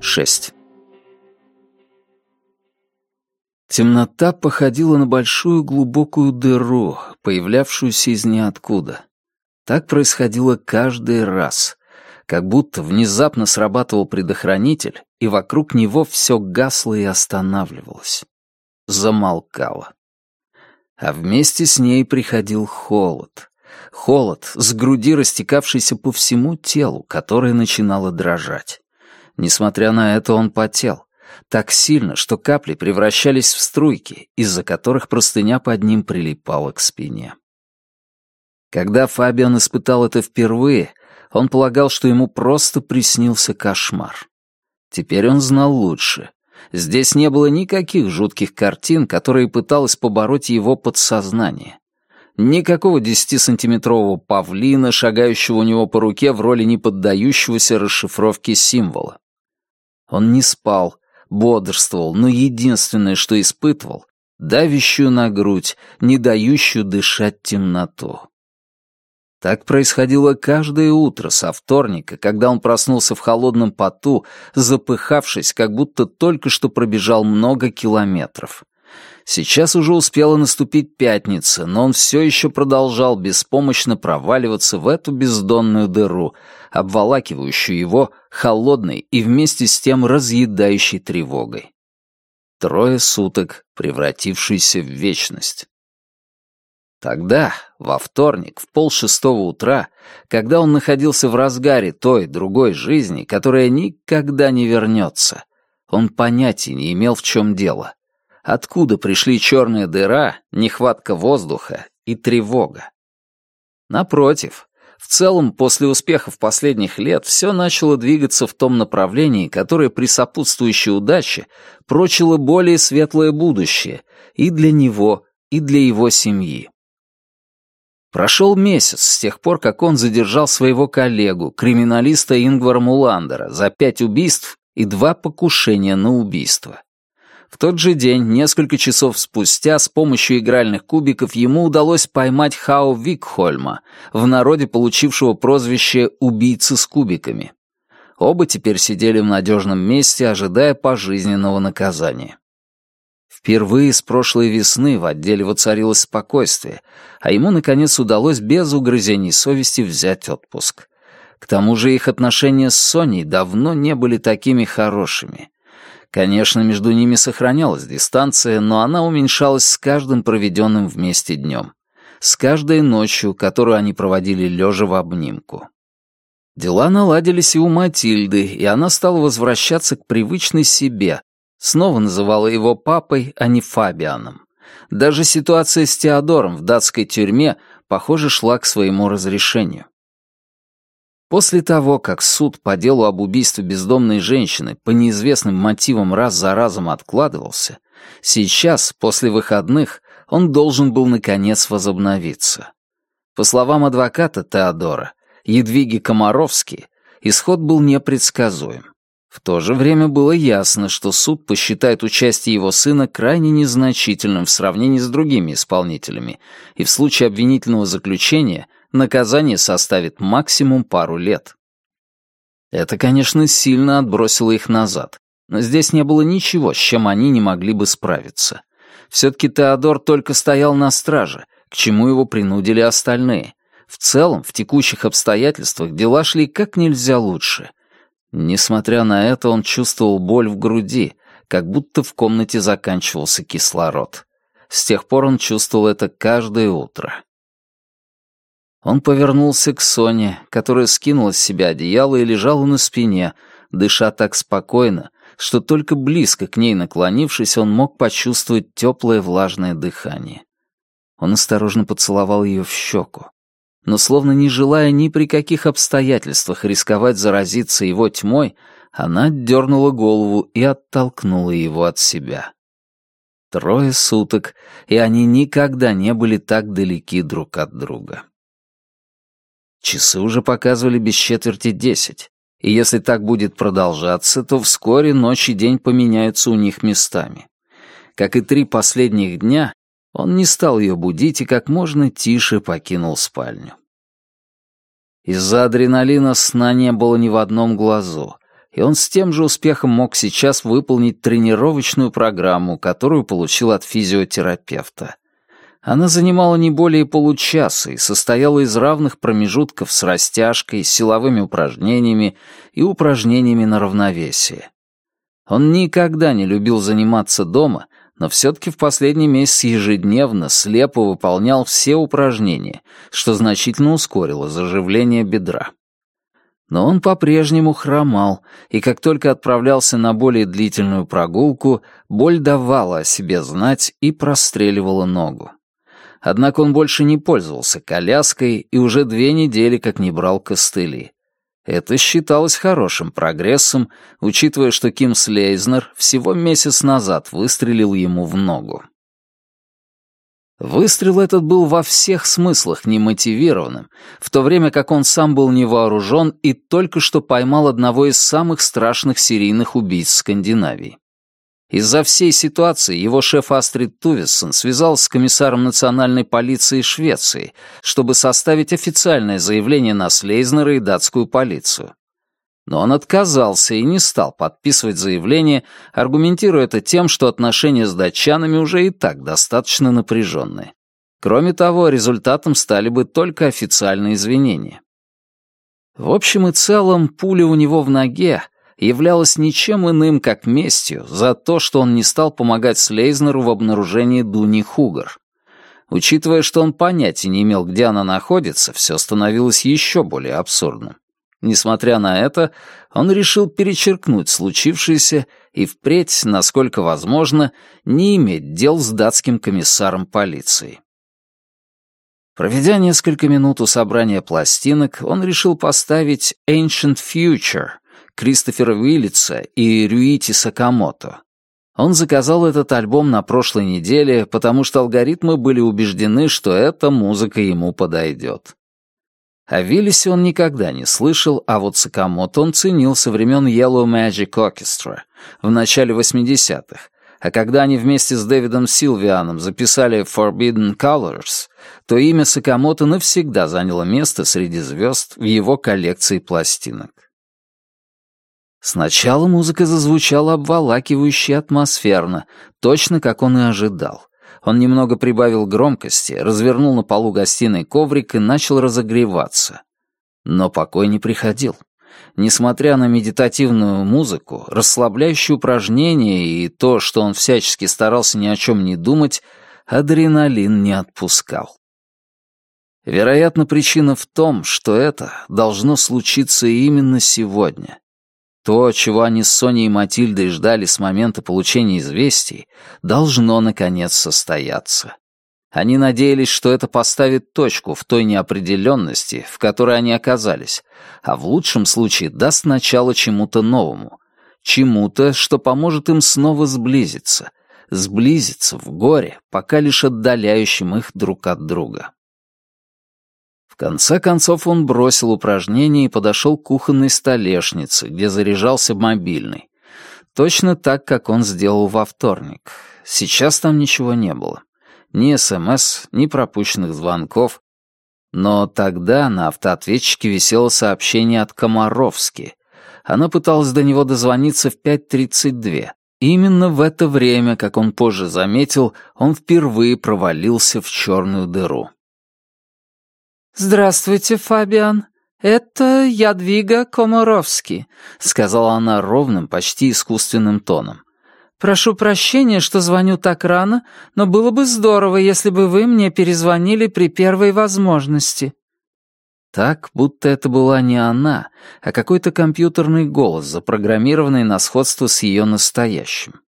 Шесть. Темнота походила на большую глубокую дыру, появлявшуюся из ниоткуда. Так происходило каждый раз, как будто внезапно срабатывал предохранитель, и вокруг него все гасло и останавливалось. Замолкало. А вместе с ней приходил холод. Холод, с груди растекавшийся по всему телу, которое начинало дрожать. Несмотря на это, он потел. Так сильно, что капли превращались в струйки, из-за которых простыня под ним прилипала к спине. Когда Фабиан испытал это впервые, он полагал, что ему просто приснился кошмар. Теперь он знал лучше. Здесь не было никаких жутких картин, которые пыталось побороть его подсознание. Никакого десятисантиметрового павлина, шагающего у него по руке в роли неподдающегося расшифровке символа. Он не спал, бодрствовал, но единственное, что испытывал — давящую на грудь, не дающую дышать темноту. Так происходило каждое утро со вторника, когда он проснулся в холодном поту, запыхавшись, как будто только что пробежал много километров. Сейчас уже успела наступить пятница, но он все еще продолжал беспомощно проваливаться в эту бездонную дыру, обволакивающую его холодной и вместе с тем разъедающей тревогой. Трое суток, превратившиеся в вечность. Тогда, во вторник, в полшестого утра, когда он находился в разгаре той другой жизни, которая никогда не вернется, он понятия не имел, в чем дело. Откуда пришли черная дыра, нехватка воздуха и тревога? Напротив, в целом, после успехов последних лет все начало двигаться в том направлении, которое при сопутствующей удаче прочило более светлое будущее и для него, и для его семьи. Прошел месяц с тех пор, как он задержал своего коллегу, криминалиста Ингвара Муландера, за пять убийств и два покушения на убийство. В тот же день, несколько часов спустя, с помощью игральных кубиков ему удалось поймать Хау Викхольма, в народе получившего прозвище «убийцы с кубиками». Оба теперь сидели в надежном месте, ожидая пожизненного наказания. Впервые с прошлой весны в отделе воцарилось спокойствие, а ему, наконец, удалось без угрызений совести взять отпуск. К тому же их отношения с Соней давно не были такими хорошими. Конечно, между ними сохранялась дистанция, но она уменьшалась с каждым проведенным вместе днем, с каждой ночью, которую они проводили лежа в обнимку. Дела наладились и у Матильды, и она стала возвращаться к привычной себе, Снова называла его папой, а не Фабианом. Даже ситуация с Теодором в датской тюрьме, похоже, шла к своему разрешению. После того, как суд по делу об убийстве бездомной женщины по неизвестным мотивам раз за разом откладывался, сейчас, после выходных, он должен был наконец возобновиться. По словам адвоката Теодора, Едвиги Комаровски, исход был непредсказуем. В то же время было ясно, что суд посчитает участие его сына крайне незначительным в сравнении с другими исполнителями, и в случае обвинительного заключения наказание составит максимум пару лет. Это, конечно, сильно отбросило их назад, но здесь не было ничего, с чем они не могли бы справиться. Все-таки Теодор только стоял на страже, к чему его принудили остальные. В целом, в текущих обстоятельствах дела шли как нельзя лучше — Несмотря на это, он чувствовал боль в груди, как будто в комнате заканчивался кислород. С тех пор он чувствовал это каждое утро. Он повернулся к Соне, которая скинула с себя одеяло и лежала на спине, дыша так спокойно, что только близко к ней наклонившись, он мог почувствовать теплое влажное дыхание. Он осторожно поцеловал ее в щеку но словно не желая ни при каких обстоятельствах рисковать заразиться его тьмой, она дернула голову и оттолкнула его от себя. Трое суток, и они никогда не были так далеки друг от друга. Часы уже показывали без четверти десять, и если так будет продолжаться, то вскоре ночь и день поменяются у них местами. Как и три последних дня, Он не стал ее будить и как можно тише покинул спальню. Из-за адреналина сна не было ни в одном глазу, и он с тем же успехом мог сейчас выполнить тренировочную программу, которую получил от физиотерапевта. Она занимала не более получаса и состояла из равных промежутков с растяжкой, силовыми упражнениями и упражнениями на равновесие. Он никогда не любил заниматься дома, но все-таки в последний месяц ежедневно слепо выполнял все упражнения, что значительно ускорило заживление бедра. Но он по-прежнему хромал, и как только отправлялся на более длительную прогулку, боль давала о себе знать и простреливала ногу. Однако он больше не пользовался коляской и уже две недели как не брал костыли. Это считалось хорошим прогрессом, учитывая, что Ким Слейзнер всего месяц назад выстрелил ему в ногу. Выстрел этот был во всех смыслах немотивированным, в то время как он сам был невооружен и только что поймал одного из самых страшных серийных убийц Скандинавии. Из-за всей ситуации его шеф Астрид Тувессон связался с комиссаром национальной полиции Швеции, чтобы составить официальное заявление на Слейзнера и датскую полицию. Но он отказался и не стал подписывать заявление, аргументируя это тем, что отношения с датчанами уже и так достаточно напряженные. Кроме того, результатом стали бы только официальные извинения. В общем и целом, пуля у него в ноге — являлась ничем иным, как местью за то, что он не стал помогать Слейзнеру в обнаружении Дуни Хугар. Учитывая, что он понятия не имел, где она находится, все становилось еще более абсурдным. Несмотря на это, он решил перечеркнуть случившееся и впредь, насколько возможно, не иметь дел с датским комиссаром полиции. Проведя несколько минут у собрания пластинок, он решил поставить «Ancient Future», Кристофера Уиллица и Рюити Сакамото. Он заказал этот альбом на прошлой неделе, потому что алгоритмы были убеждены, что эта музыка ему подойдет. О Виллисе он никогда не слышал, а вот Сакамото он ценил со времен Yellow Magic Orchestra в начале 80-х, а когда они вместе с Дэвидом Силвианом записали Forbidden Colors, то имя Сакамото навсегда заняло место среди звезд в его коллекции пластинок. Сначала музыка зазвучала обволакивающе атмосферно, точно как он и ожидал. Он немного прибавил громкости, развернул на полу гостиной коврик и начал разогреваться. Но покой не приходил. Несмотря на медитативную музыку, расслабляющие упражнения и то, что он всячески старался ни о чем не думать, адреналин не отпускал. Вероятно, причина в том, что это должно случиться именно сегодня. То, чего они с Соней и Матильдой ждали с момента получения известий, должно, наконец, состояться. Они надеялись, что это поставит точку в той неопределенности, в которой они оказались, а в лучшем случае даст начало чему-то новому, чему-то, что поможет им снова сблизиться, сблизиться в горе, пока лишь отдаляющим их друг от друга конце концов он бросил упражнение и подошел к кухонной столешнице, где заряжался мобильный. Точно так, как он сделал во вторник. Сейчас там ничего не было. Ни СМС, ни пропущенных звонков. Но тогда на автоответчике висело сообщение от Комаровски. Она пыталась до него дозвониться в 5.32. Именно в это время, как он позже заметил, он впервые провалился в черную дыру. «Здравствуйте, Фабиан. Это Ядвига Комаровский», — сказала она ровным, почти искусственным тоном. «Прошу прощения, что звоню так рано, но было бы здорово, если бы вы мне перезвонили при первой возможности». Так, будто это была не она, а какой-то компьютерный голос, запрограммированный на сходство с ее настоящим.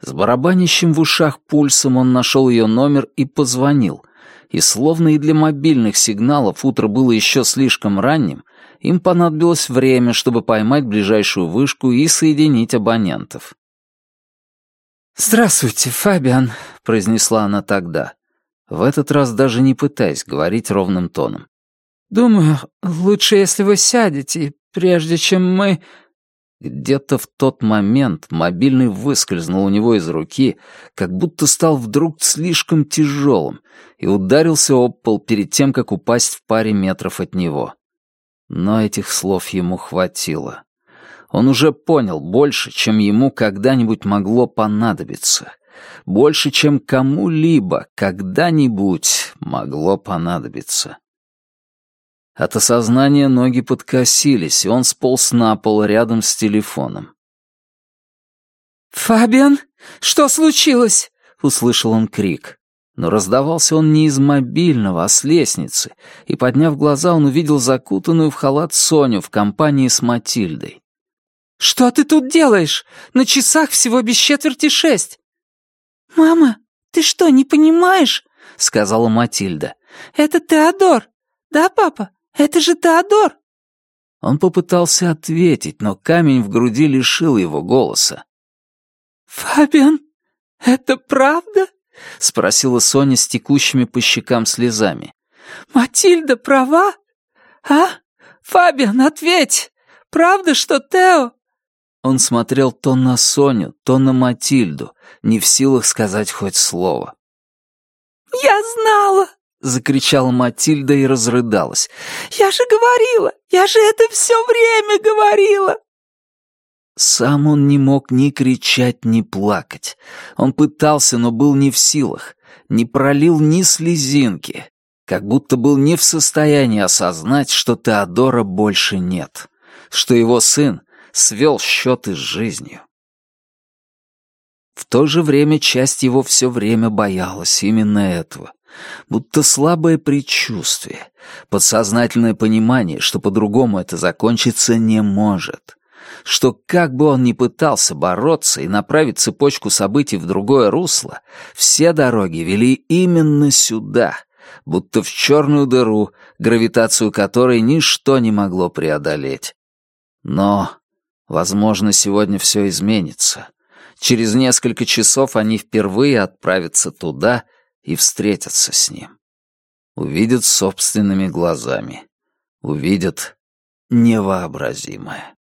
С барабанящим в ушах пульсом он нашел ее номер и позвонил, и словно и для мобильных сигналов утро было еще слишком ранним, им понадобилось время, чтобы поймать ближайшую вышку и соединить абонентов. «Здравствуйте, Фабиан», — произнесла она тогда, в этот раз даже не пытаясь говорить ровным тоном. «Думаю, лучше, если вы сядете, прежде чем мы...» Где-то в тот момент мобильный выскользнул у него из руки, как будто стал вдруг слишком тяжелым и ударился об пол перед тем, как упасть в паре метров от него. Но этих слов ему хватило. Он уже понял больше, чем ему когда-нибудь могло понадобиться. Больше, чем кому-либо когда-нибудь могло понадобиться. От осознания ноги подкосились, и он сполз на пол рядом с телефоном. «Фабиан, что случилось?» — услышал он крик. Но раздавался он не из мобильного, а с лестницы, и, подняв глаза, он увидел закутанную в халат Соню в компании с Матильдой. «Что ты тут делаешь? На часах всего без четверти шесть!» «Мама, ты что, не понимаешь?» — сказала Матильда. «Это Теодор. Да, папа? Это же Теодор!» Он попытался ответить, но камень в груди лишил его голоса. «Фабиан, это правда?» — спросила Соня с текущими по щекам слезами. «Матильда права? А? Фабиан, ответь! Правда, что Тео...» Он смотрел то на Соню, то на Матильду, не в силах сказать хоть слово. «Я знала!» — закричала Матильда и разрыдалась. «Я же говорила! Я же это все время говорила!» Сам он не мог ни кричать, ни плакать. Он пытался, но был не в силах, не пролил ни слезинки, как будто был не в состоянии осознать, что Теодора больше нет, что его сын свел счеты с жизнью. В то же время часть его все время боялась именно этого будто слабое предчувствие, подсознательное понимание, что по-другому это закончиться не может, что как бы он ни пытался бороться и направить цепочку событий в другое русло, все дороги вели именно сюда, будто в черную дыру, гравитацию которой ничто не могло преодолеть. Но, возможно, сегодня все изменится. Через несколько часов они впервые отправятся туда — и встретятся с ним. Увидят собственными глазами. Увидят невообразимое.